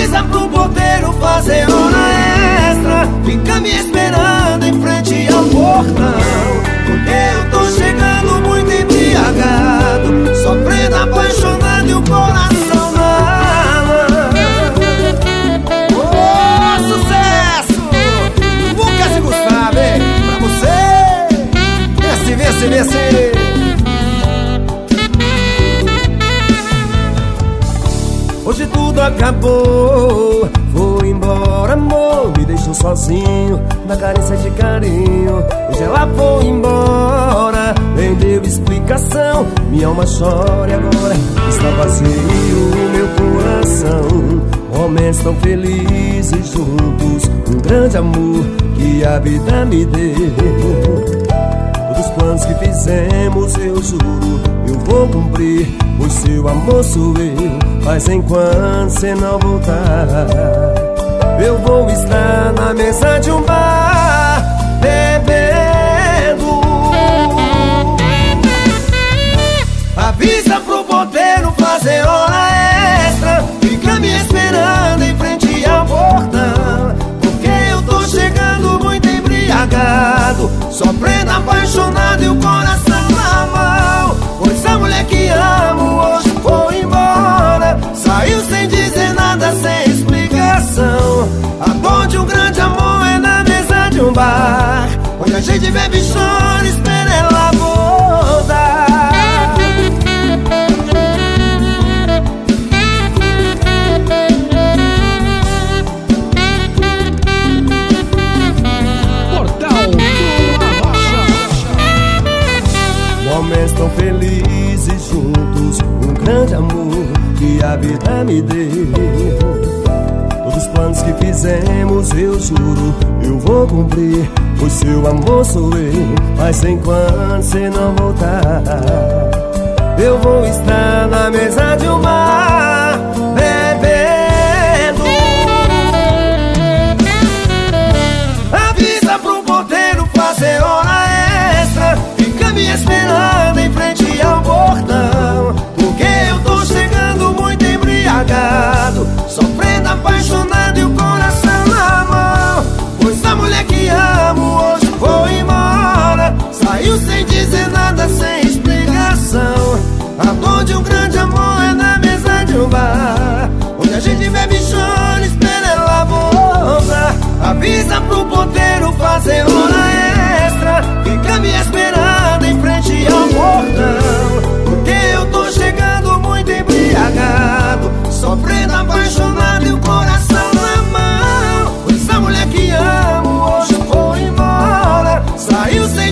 Avisa pro porteiro fazer hora extra Fica me esperando em frente ao portão Porque eu tô chegando muito embriagado Sofrendo apaixonado e o coração na mão Ô, sucesso! Lucas e Gustavo? Pra você! Vê-se, vê-se, vê-se! Hoje tudo acabou. Vou embora, amor. Me deixou sozinho Na carência de carinho. Hoje ela foi embora. Nem deu explicação. Minha alma chora e agora. Está vazio o meu coração. Momentos tão felizes juntos. Um grande amor Que a vida me deu. Todos os planos que fizemos eu juro vou cumprir Pois seu amor sou eu Mas enquanto cê não voltar. Eu vou estar na mesa de um bar Bebendo. Avisa pro porteiro a gente bebe, chora, espera ela voltar Portal do Arrocha. Momentos tão felizes juntos Um grande amor que a vida me deu. Todos os planos que fizemos eu juro Eu vou cumprir Pois seu amor sou eu Mas enquanto cê não voltar Eu vou estar na mesa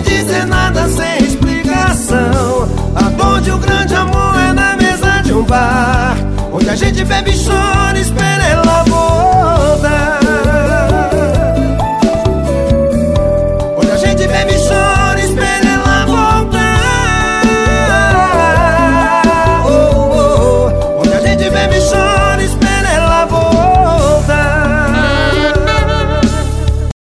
dizer nada, sem explicação. A dor de um grande amor é na mesa de um bar Onde a gente bebe e chora